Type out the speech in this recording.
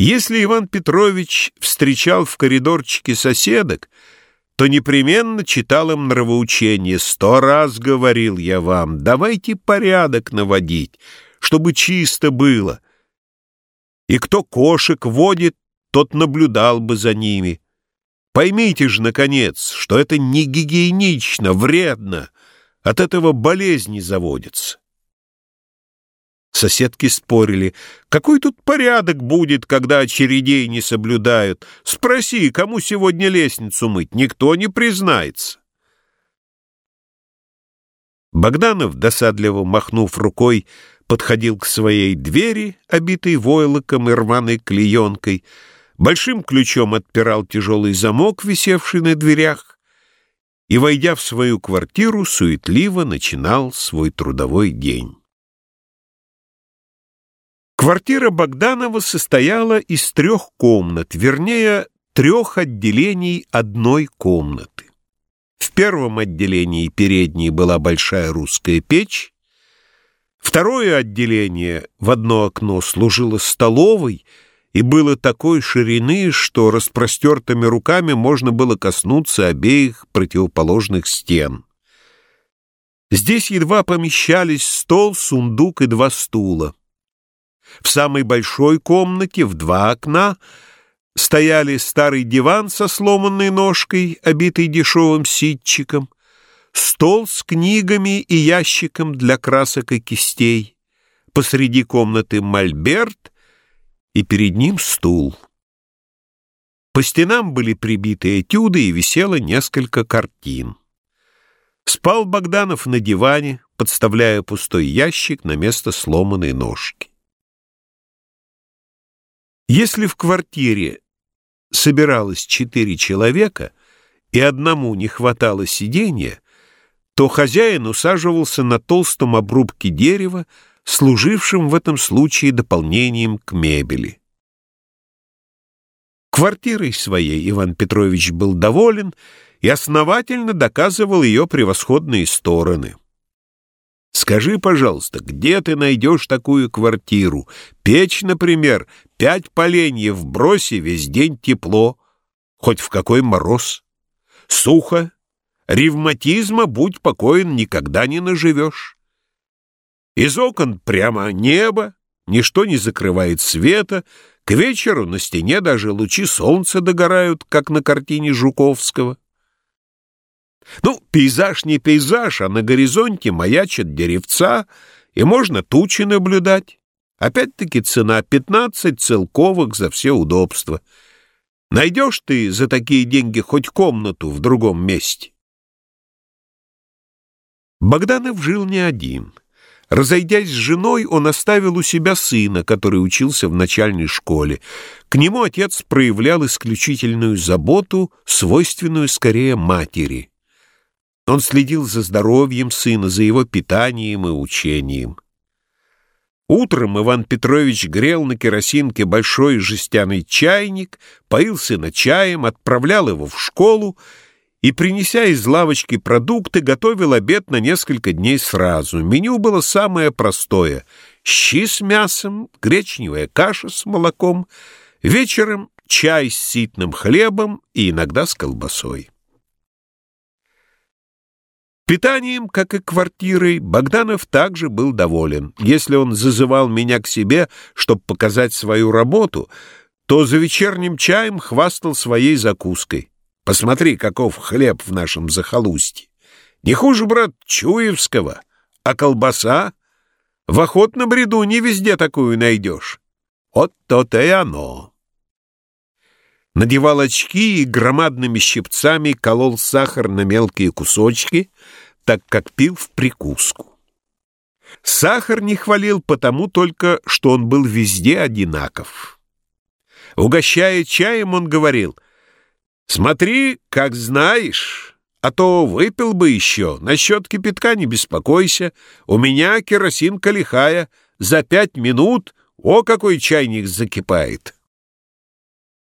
Если Иван Петрович встречал в коридорчике соседок, то непременно читал им нравоучение. Сто раз говорил я вам, давайте порядок наводить, чтобы чисто было. И кто кошек водит, тот наблюдал бы за ними. Поймите же, наконец, что это не гигиенично, вредно, от этого болезни заводятся. Соседки спорили. Какой тут порядок будет, когда очередей не соблюдают? Спроси, кому сегодня лестницу мыть, никто не признается. Богданов, досадливо махнув рукой, подходил к своей двери, обитой войлоком и рваной клеенкой, большим ключом отпирал тяжелый замок, висевший на дверях, и, войдя в свою квартиру, суетливо начинал свой трудовой день. Квартира Богданова состояла из трех комнат, вернее, трех отделений одной комнаты. В первом отделении передней была большая русская печь, второе отделение в одно окно служило столовой и было такой ширины, что распростертыми руками можно было коснуться обеих противоположных стен. Здесь едва помещались стол, сундук и два стула. В самой большой комнате в два окна стояли старый диван со сломанной ножкой, обитый дешевым ситчиком, стол с книгами и ящиком для красок и кистей, посреди комнаты мольберт и перед ним стул. По стенам были прибиты этюды и висело несколько картин. Спал Богданов на диване, подставляя пустой ящик на место сломанной ножки. Если в квартире собиралось четыре человека, и одному не хватало сиденья, то хозяин усаживался на толстом обрубке дерева, служившем в этом случае дополнением к мебели. Квартирой своей Иван Петрович был доволен и основательно доказывал ее превосходные стороны. Скажи, пожалуйста, где ты найдешь такую квартиру? Печь, например, пять поленьев броси, весь день тепло, хоть в какой мороз. Сухо, ревматизма, будь покоен, никогда не наживешь. Из окон прямо небо, ничто не закрывает света, к вечеру на стене даже лучи солнца догорают, как на картине Жуковского. Ну, пейзаж не пейзаж, а на горизонте маячат деревца, и можно тучи наблюдать. Опять-таки цена 15 целковых за все удобства. Найдешь ты за такие деньги хоть комнату в другом месте? Богданов жил не один. Разойдясь с женой, он оставил у себя сына, который учился в начальной школе. К нему отец проявлял исключительную заботу, свойственную скорее матери. Он следил за здоровьем сына, за его питанием и учением. Утром Иван Петрович грел на керосинке большой жестяный чайник, поил сына чаем, отправлял его в школу и, принеся из лавочки продукты, готовил обед на несколько дней сразу. Меню было самое простое — щи с мясом, гречневая каша с молоком, вечером чай с ситным хлебом и иногда с колбасой. Питанием, как и квартирой, Богданов также был доволен. Если он зазывал меня к себе, чтобы показать свою работу, то за вечерним чаем хвастал своей закуской. Посмотри, каков хлеб в нашем захолустье. Не хуже, брат, Чуевского. А колбаса? В охотном бреду не везде такую найдешь. Вот то-то и оно. Надевал очки и громадными щипцами колол сахар на мелкие кусочки — так как пил в прикуску. Сахар не хвалил потому только, что он был везде одинаков. Угощая чаем, он говорил, «Смотри, как знаешь, а то выпил бы еще, насчет кипятка не беспокойся, у меня керосинка лихая, за пять минут, о, какой чайник закипает!»